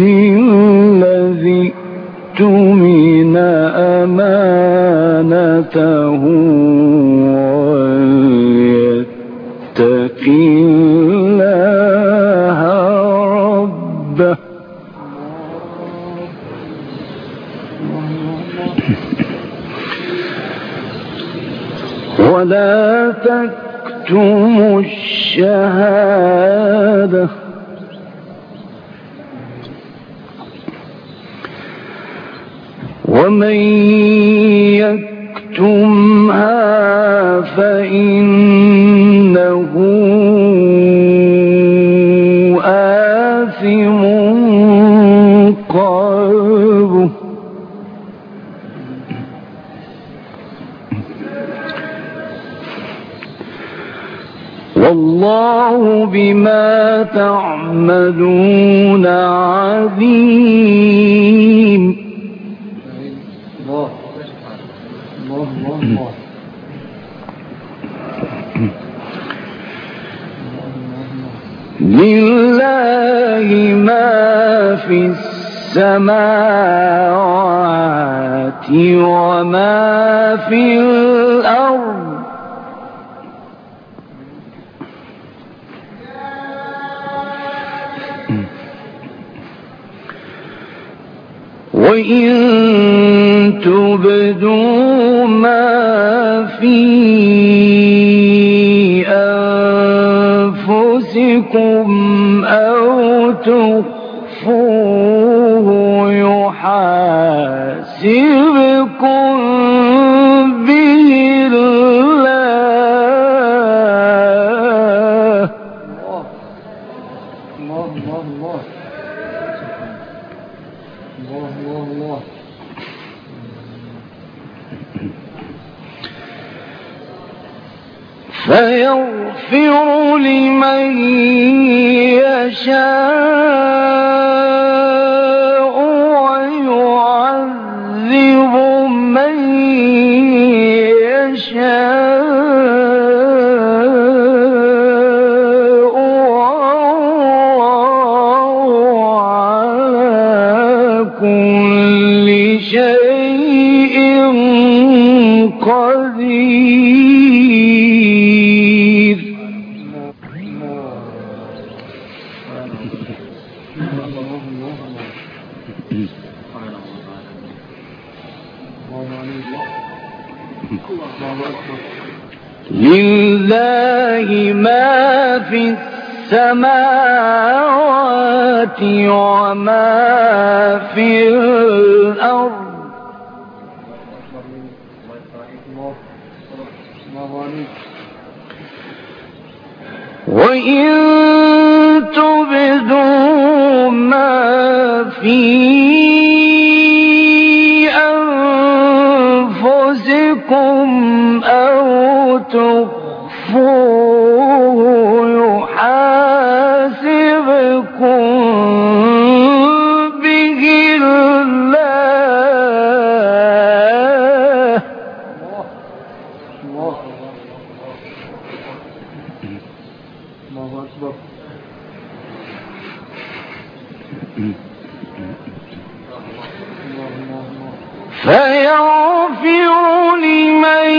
الذي أمانته الله ربه. ولا تكتموا الشهادة. ومن يكتمها فإنه آثم قلبه. والله بما تعملون عليم الله الله الله الله لله ما في السماوات وما في الأرض. وإن تبدوا ما في أنفسكم أو تخفوه يحاسبكم به الله الله الله. الله الله الله. فيغفر لمن يشاء. لله ما في السماوات وما في الأرض. وإن تبدوا ما في فيغفر لمن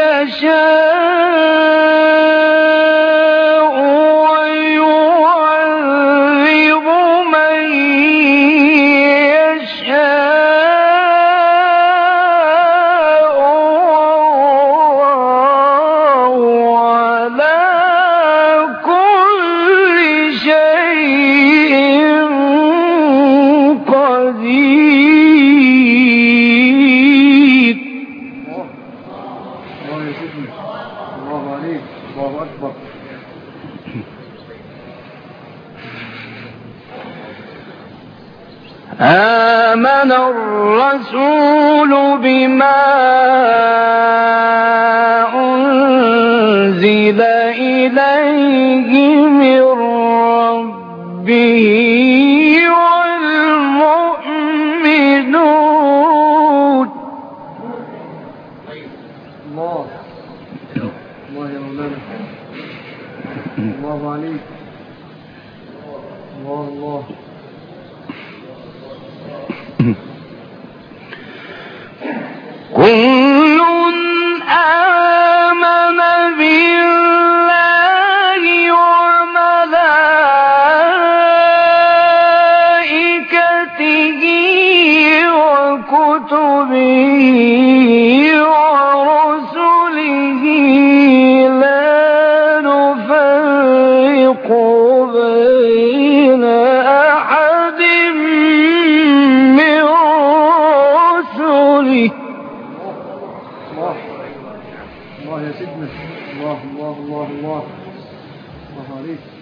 يشاء. آمن الرسول بما أنزل إليه من ربه والمؤمنون. الله. الله يا مولانا. الله عليك. الله الله الله الله. الله عليك.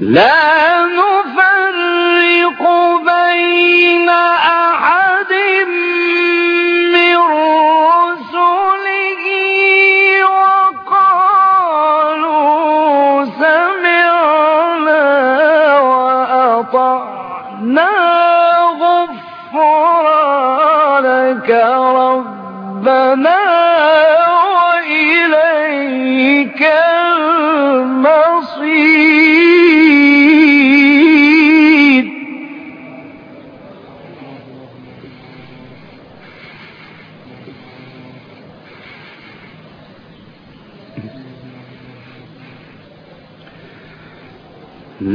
لا نفرق بين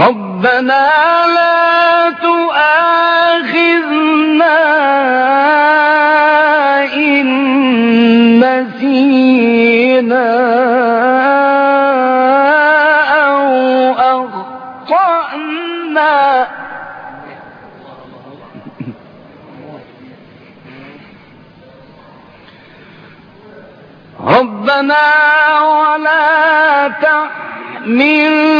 ربنا لا تؤاخذنا إن نسينا أو أخطأنا. ربنا ولا تحمل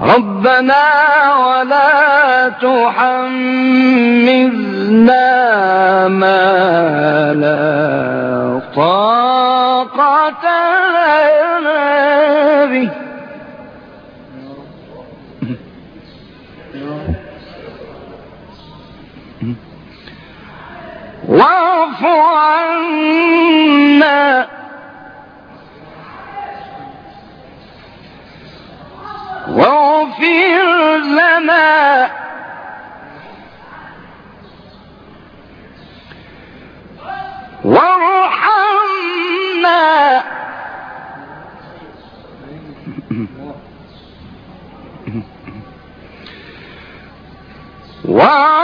ربنا ولا تحملنا ما لا طاقة لنا به. واعف عنا واغفر لنا وارحمنا. واعف